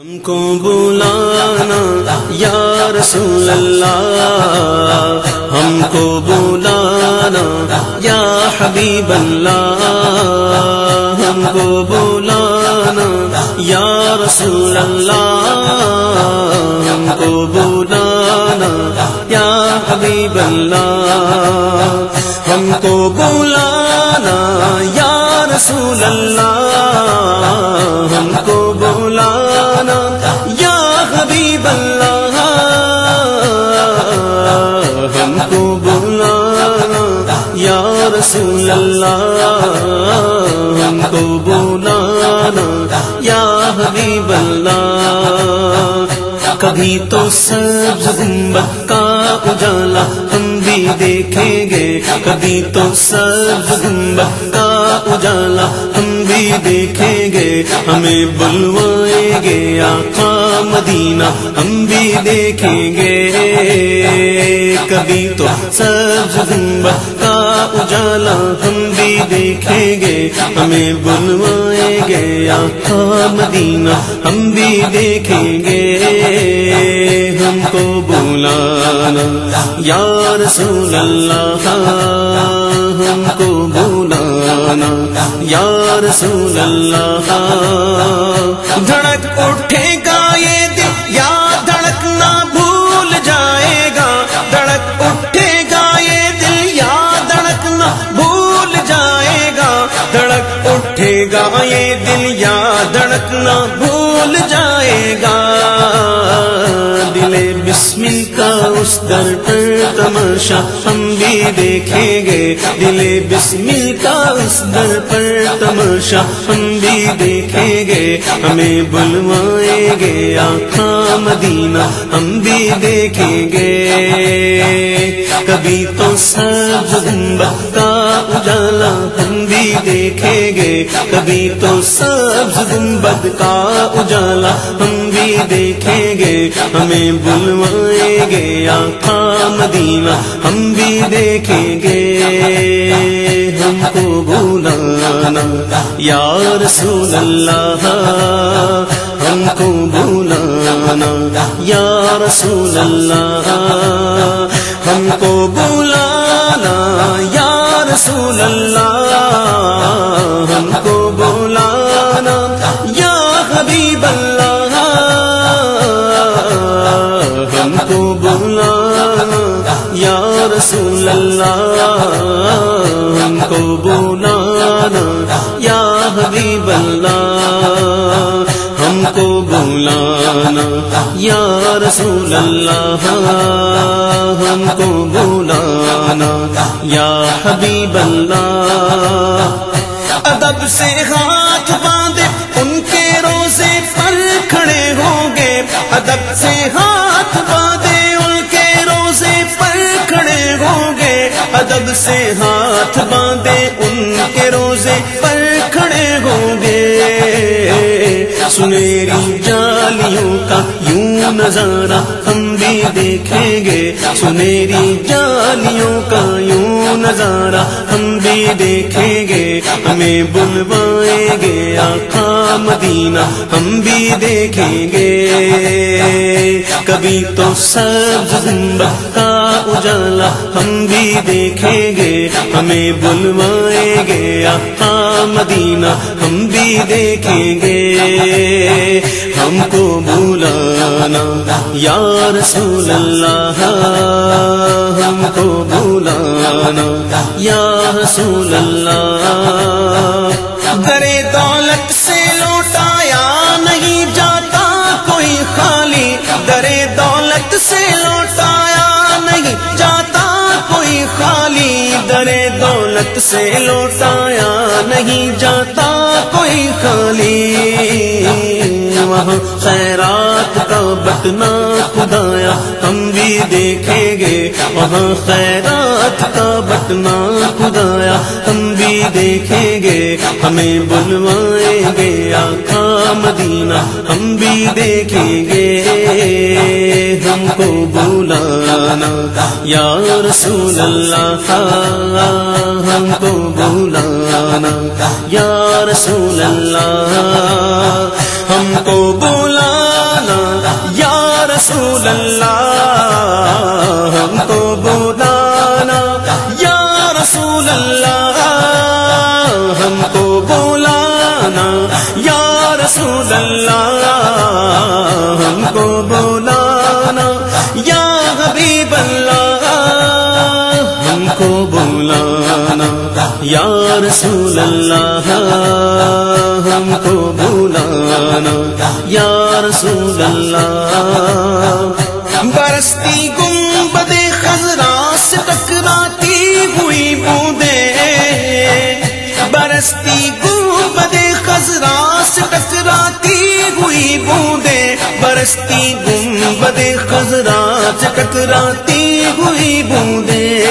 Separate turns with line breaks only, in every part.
ہم کو بلانا، یا رسول اللہ، ہم کو بلانا، یا حبیب اللہ، ہم کو بلانا، یا رسول اللہ، ہم کو بلانا، یا حبیب اللہ، ہم کو حبیب اللہ کبھی تو سبز گنبد کا اجالا ہم بھی دیکھیں گے۔ کبھی تو سبز گنبد کا اجالا ہم بھی دیکھیں گے۔ ہمیں بلوائیں گے آقا مدینہ، ہم بھی دیکھیں گے۔ کبھی تو سبز گنبد کا اجالا ہم بھی دیکھیں گے، ہمیں بلوائیں گے آقا مدینہ، ہم بھی دیکھیں گے۔ ہم کو بلانا یا رسول اللہ، ہم کو بلانا یا رسول اللہ۔ دھڑکنا بھول جائے گا۔ دل بسمل کا اس در پر تماشا ہم بھی دیکھیں گے۔ دل بسمل کا اس در پر تماشا ہم بھی دیکھیں گے۔ ہمیں بلوائیں گے آخا مدینہ، ہم بھی دیکھیں گے۔ کبھی تو سب گنبد کا اجالا ہم بھی دیکھیں گے۔ کبھی تو سبز گنبد کا اجالا ہم بھی دیکھیں گے۔ ہمیں بلوائیں گے آخا مدینہ، ہم بھی دیکھیں گے۔ ہم کو بلانا یا رسول اللہ، ہم کو بلانا یا رسول اللہ۔ رسول اللہ، ہم کو بلانا، یا حبیب اللہ، ہم کو بلانا، یا رسول اللہ، ہم کو بلانا، یا حبیب اللہ۔ ادب سے ہاتھ باندھے، ان کے روزے پر کھڑے ہوں گے۔ ادب سے ہاتھ سے ہاتھ باندھے، ان کے روزے پر کھڑے ہوں گے۔ سنہری جالیوں کا یوں نظارہ ہم بھی دیکھیں گے۔ سنہری جالیوں کا یوں نظارہ ہم بھی دیکھیں گے۔ ہمیں بلوائیں گے آقا مدینہ، ہم بھی دیکھیں گے۔ کبھی تو سبز گنبد کا اجالا ہم بھی دیکھیں گے۔ ہمیں بلوائیں گے آقا مدینہ، ہم بھی دیکھیں گے۔ ہم کو بلانا یا رسول اللہ ہم کو بلانا۔ یا رسول اللہ درے دولت سے لوٹایا نہیں جاتا کوئی خالی۔ درے دولت سے لوٹایا نہیں جاتا کوئی خالی۔ درے دولت سے لوٹایا نہیں جاتا کوئی خالی۔ وہاں خیرات کا بٹنا خدایا، ہم بھی دیکھیں گے۔ وہاں خیرات کا بٹنا خدایا، ہم بھی دیکھیں گے۔ ہمیں بلوائیں گے آخا مدینہ، ہم بھی دیکھیں گے۔ ہم کو بلانا، یا رسول اللہ، ہم کو بلانا، یا رسول اللہ۔ ہم کو بلانا اللہ، ہم کو بولانا یا رسول اللہ، ہم کو بولانا یا رسول اللہ، ہم کو بولانا یا حبیب اللہ، ہم کو بولانا یا رسول اللہ، ہم کو بولانا یا رسول اللہ۔ برستی گنبد خزرا سے ٹکراتی ہوئی بوندے۔ برستی گنبد خزرا سے ٹکراتی ہوئی بوندے۔ برستی گنبد خزرا سے ٹکراتی ہوئی بوندے۔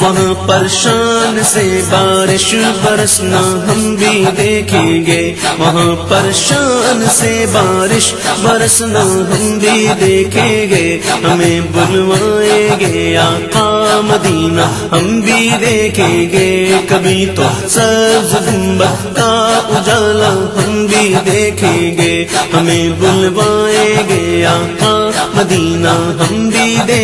وہاں پرشان سے بارش برسنا ہم بھی دیکھیں گے۔ وہاں پرشان سے بارش برسنا ہم بھی دیکھیں گے۔ ہمیں بلوائیں گے آقا مدینہ، ہم بھی دیکھیں گے۔ کبھی تو سبز گنبد کا اجالا ہم بھی دیکھیں گے۔ ہمیں بلوائیں گے آقا مدینہ، ہم بھی دیکھیں گے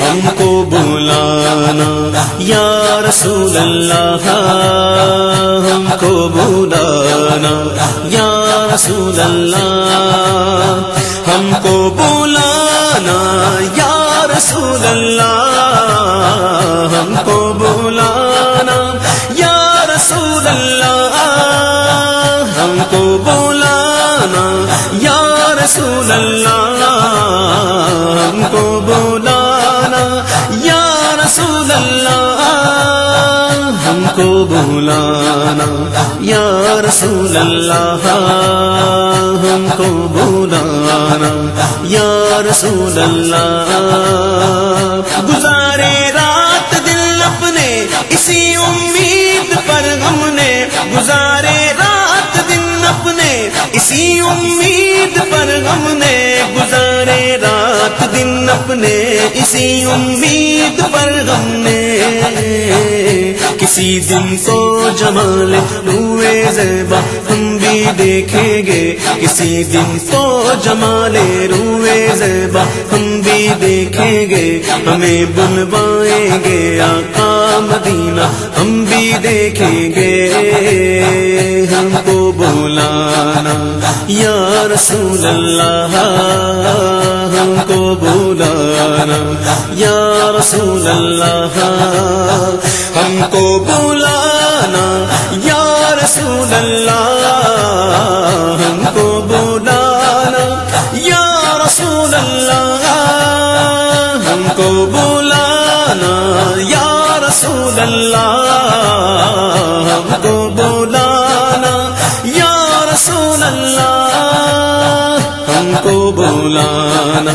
ہم کو بلانا یا رسول اللہ، ہم کو بلانا یا رسول اللہ۔ ہم کو بلانا یا رسول اللہ، ہم کو کو بولانا یا رسول اللہ ہم کو بولانا یا رسول اللہ۔ گزار دن اپنے اسی امید پر ہم نے کسی دن تو جمال روئے زیبا، ہم بھی دیکھیں گے۔ کسی دن تو جمال روئے زیبا، ہم بھی دیکھیں گے۔ ہمیں بلوائیں گے آقا مدینہ، ہم بھی دیکھیں گے۔ ہم کو بولانا یا رسول اللہ، ہم کو بولانا یا رسول اللہ، ہم کو بولانا یا رسول اللہ، ہم کو بولانا یا رسول اللہ، ہم کو بولانا یا رسول اللہ، ہم کو بلانا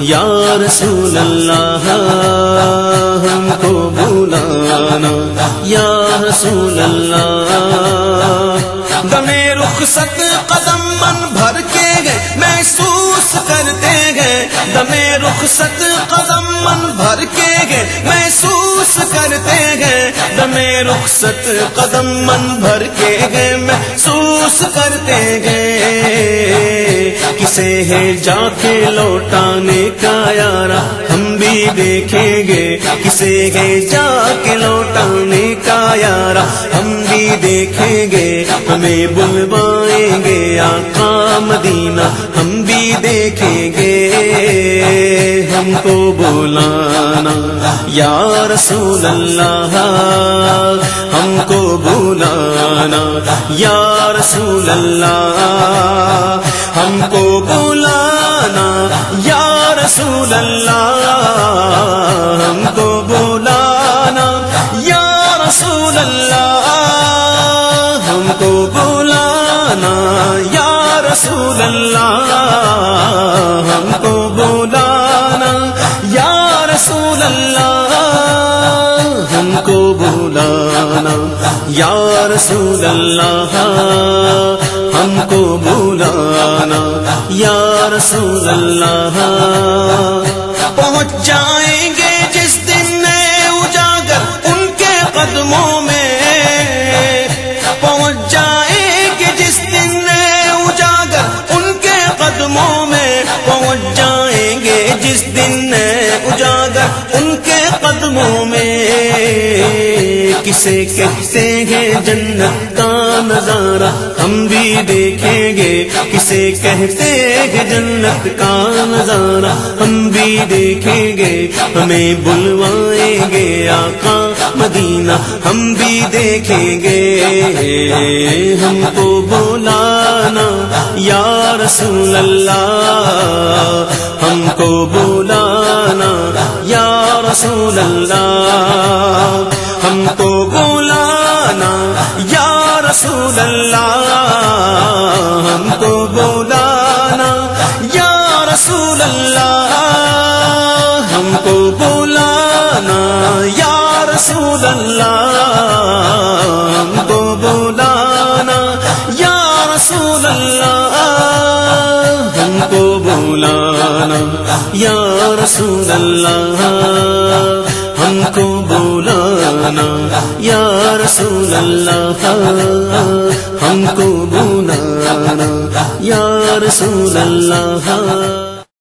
یا رسول اللہ ہم کو بولانا یا رسول اللہ دمے رخصت قدم من بھر کے گئے، میں سو گئے، دمے رخصت قدم من بھر کے گئے، محسوس کرتے گئے، دمے رخصت قدم من بھر کے گئے، محسوس کرتے گئے۔ کسے ہے جا کے لوٹانے کا یارا ہم بھی دیکھیں گے، کسے ہے جا کے لوٹانے کا یارا ہم بھی دیکھیں گے، ہمیں بلوائیں گے آقا مدینہ، ہم بھی دیکھیں گے۔ ہم کو بولانا یا رسول اللہ ہم کو بولانا یا رسول اللہ ہم کو بولانا یا رسول اللہ ہم کو بولانا اللہ، ہم کو بولانا یا رسول اللہ، ہم کو بولانا یا رسول اللہ، ہم کو بولانا یا رسول اللہ کسے کہتے ہیں جنت کا نظارہ ہم بھی دیکھیں گے۔ کسے کہتے ہیں جنت کا نظارہ ہم بھی دیکھیں گے۔ ہمیں بلوائیں گے آقا مدینہ ہم بھی دیکھیں گے۔ ہم کو بولانا یا رسول اللہ، ہم کو بولانا یا رسول اللہ، ہم کو بولانا، یا رسول اللہ، ہم کو بولانا، یا رسول اللہ، ہم کو بولانا، یا رسول اللہ، ہم کو بولانا، یا رسول اللہ یا رسول اللہ، ہم کو بولانا، یا رسول اللہ، ہم کو بولانا، یا رسول اللہ۔